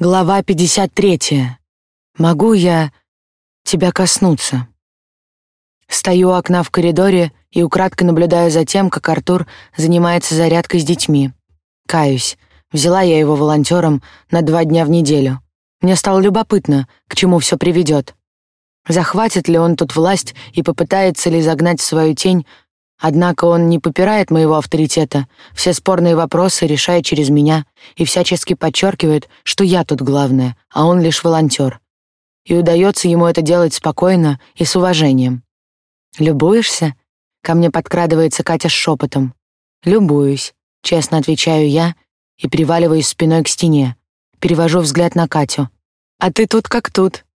Глава 53. Могу я тебя коснуться? Стою у окна в коридоре и украдкой наблюдаю за тем, как Артур занимается зарядкой с детьми. Каюсь. Взяла я его волонтером на два дня в неделю. Мне стало любопытно, к чему все приведет. Захватит ли он тут власть и попытается ли загнать свою тень Однако он не попирает моего авторитета, все спорные вопросы решает через меня и всячески подчеркивает, что я тут главное, а он лишь волонтер. И удается ему это делать спокойно и с уважением. «Любуешься?» — ко мне подкрадывается Катя с шепотом. «Любуюсь», — честно отвечаю я и приваливаюсь спиной к стене. Перевожу взгляд на Катю. «А ты тут как тут».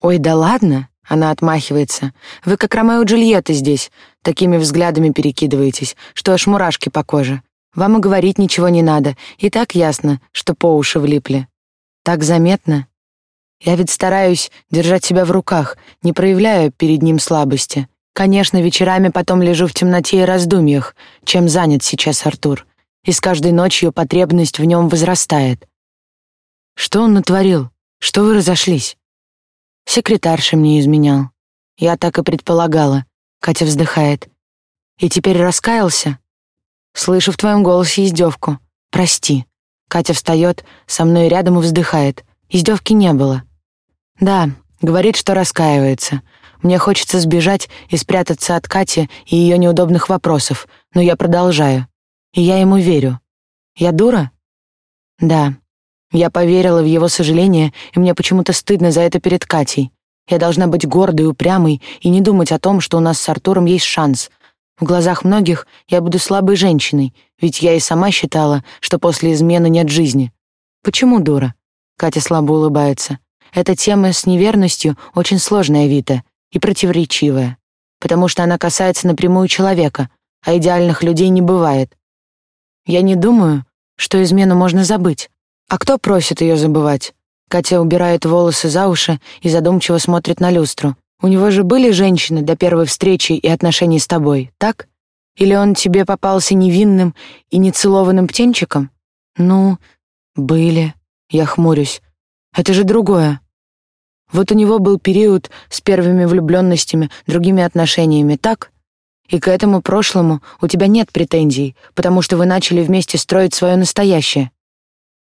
«Ой, да ладно?» Она отмахивается. «Вы как Ромео и Джульетта здесь. Такими взглядами перекидываетесь, что аж мурашки по коже. Вам и говорить ничего не надо. И так ясно, что по уши влипли. Так заметно. Я ведь стараюсь держать себя в руках, не проявляя перед ним слабости. Конечно, вечерами потом лежу в темноте и раздумьях, чем занят сейчас Артур. И с каждой ночью потребность в нем возрастает. Что он натворил? Что вы разошлись? Секретарша мне изменял. Я так и предполагала. Катя вздыхает. И теперь раскаялся? Слышу в твоем голосе издевку. Прости. Катя встает, со мной рядом и вздыхает. Издевки не было. Да, говорит, что раскаивается. Мне хочется сбежать и спрятаться от Кати и ее неудобных вопросов, но я продолжаю. И я ему верю. Я дура? Да. Я поверила в его сожаление, и мне почему-то стыдно за это перед Катей. Я должна быть гордой, упрямой и не думать о том, что у нас с Артуром есть шанс. В глазах многих я буду слабой женщиной, ведь я и сама считала, что после измены нет жизни. Почему дура? Катя слабо улыбается. Эта тема с неверностью очень сложная, Вита, и противоречивая, потому что она касается напрямую человека, а идеальных людей не бывает. Я не думаю, что измену можно забыть. А кто просит ее забывать? Катя убирает волосы за уши и задумчиво смотрит на люстру. У него же были женщины до первой встречи и отношений с тобой, так? Или он тебе попался невинным и нецелованным птенчиком? Ну, были. Я хмурюсь. Это же другое. Вот у него был период с первыми влюбленностями, другими отношениями, так? И к этому прошлому у тебя нет претензий, потому что вы начали вместе строить свое настоящее.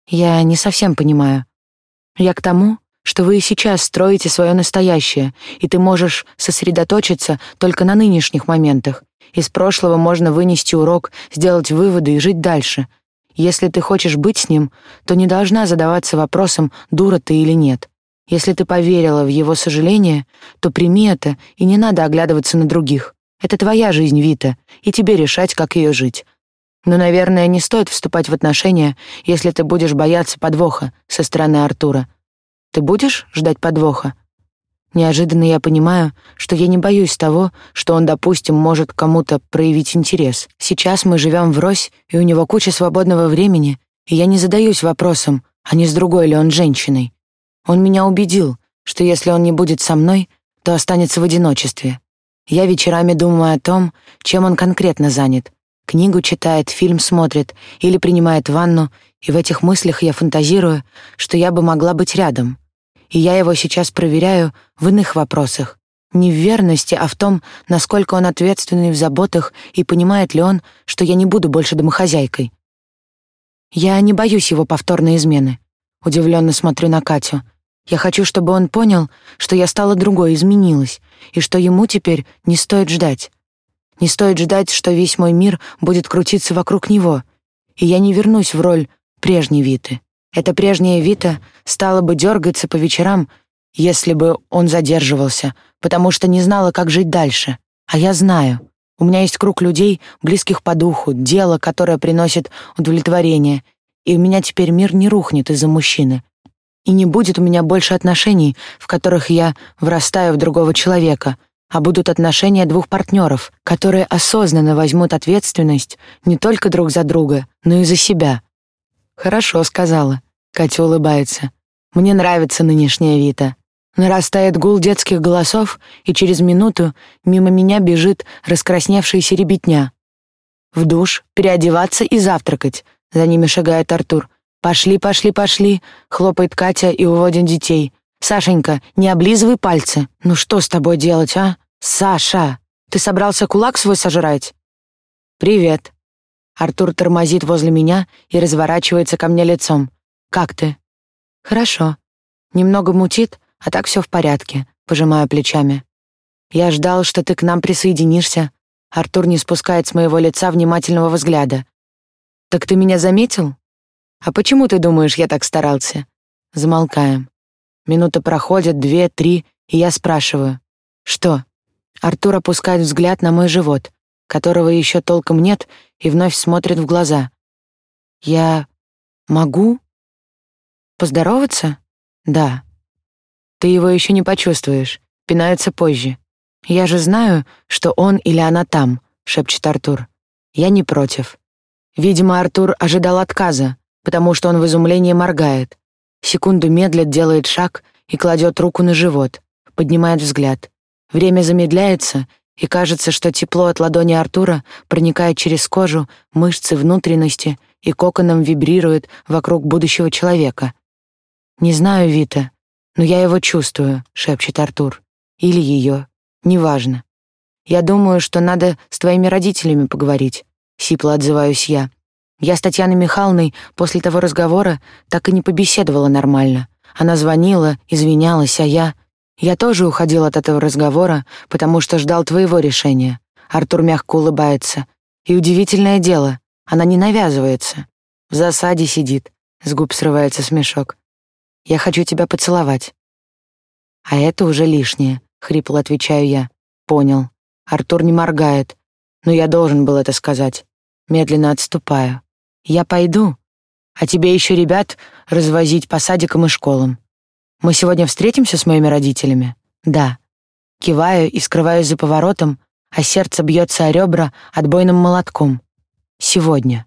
Я не совсем понимаю. Я к тому, что вы и сейчас строите свое настоящее, и ты можешь сосредоточиться только на нынешних моментах. Из прошлого можно вынести урок, сделать выводы и жить дальше. Если ты хочешь быть с ним, то не должна задаваться вопросом, дура ты или нет. Если ты поверила в его сожаление, то прими это, и не надо оглядываться на других. Это твоя жизнь, Вита, и тебе решать, как ее жить. Но, наверное, не стоит вступать в отношения, если ты будешь бояться подвоха со стороны Артура. Ты будешь ждать подвоха? Неожиданно я понимаю, что я не боюсь того, что он, допустим, может кому-то проявить интерес. Сейчас мы живем врозь, и у него куча свободного времени, и я не задаюсь вопросом, а не с другой ли он женщиной. Он меня убедил, что если он не будет со мной, то останется в одиночестве. Я вечерами думаю о том, чем он конкретно занят, Книгу читает, фильм смотрит или принимает ванну, и в этих мыслях я фантазирую, что я бы могла быть рядом. И я его сейчас проверяю в иных вопросах. Не в верности, а в том, насколько он ответственный в заботах и понимает ли он, что я не буду больше домохозяйкой. Я не боюсь его повторной измены. Удивленно смотрю на Катю. Я хочу, чтобы он понял, что я стала другой, изменилась, и что ему теперь не стоит ждать. Не стоит ждать, что весь мой мир будет крутиться вокруг него, и я не вернусь в роль прежней Виты. Эта прежняя Вита стала бы дергаться по вечерам, если бы он задерживался, потому что не знала, как жить дальше. А я знаю. У меня есть круг людей, близких по духу, дело, которое приносит удовлетворение, и у меня теперь мир не рухнет из-за мужчины. И не будет у меня больше отношений, в которых я врастаю в другого человека — а будут отношения двух партнеров, которые осознанно возьмут ответственность не только друг за друга, но и за себя. Хорошо сказала. Катя улыбается. Мне нравится нынешняя Вита. Нарастает гул детских голосов, и через минуту мимо меня бежит раскрасневшаяся ребятня. В душ, переодеваться и завтракать. За ними шагает Артур. «Пошли, пошли, пошли!» — хлопает Катя и уводит детей. «Сашенька, не облизывай пальцы. Ну что с тобой делать, а? Саша, ты собрался кулак свой сожрать?» «Привет». Артур тормозит возле меня и разворачивается ко мне лицом. «Как ты?» «Хорошо. Немного мутит, а так все в порядке», — пожимаю плечами. «Я ждал, что ты к нам присоединишься». Артур не спускает с моего лица внимательного взгляда. «Так ты меня заметил?» «А почему ты думаешь, я так старался?» Замолкаем. Минута проходит, две, три, и я спрашиваю. «Что?» Артур опускает взгляд на мой живот, которого еще толком нет, и вновь смотрит в глаза. «Я могу?» «Поздороваться?» «Да». «Ты его еще не почувствуешь. Пинаются позже. Я же знаю, что он или она там», — шепчет Артур. «Я не против». Видимо, Артур ожидал отказа, потому что он в изумлении моргает. Секунду медлит, делает шаг и кладет руку на живот, поднимает взгляд. Время замедляется, и кажется, что тепло от ладони Артура проникает через кожу, мышцы, внутренности и коконом вибрирует вокруг будущего человека. «Не знаю, Вита, но я его чувствую», — шепчет Артур. «Или ее. Неважно. Я думаю, что надо с твоими родителями поговорить», — сипло отзываюсь я. Я с Татьяной Михайловной после того разговора так и не побеседовала нормально. Она звонила, извинялась, а я... Я тоже уходил от этого разговора, потому что ждал твоего решения. Артур мягко улыбается. И удивительное дело, она не навязывается. В засаде сидит. С губ срывается смешок. Я хочу тебя поцеловать. А это уже лишнее, хрипло отвечаю я. Понял. Артур не моргает. Но я должен был это сказать. Медленно отступаю. Я пойду, а тебе еще ребят развозить по садикам и школам. Мы сегодня встретимся с моими родителями? Да. Киваю и скрываюсь за поворотом, а сердце бьется о ребра отбойным молотком. Сегодня.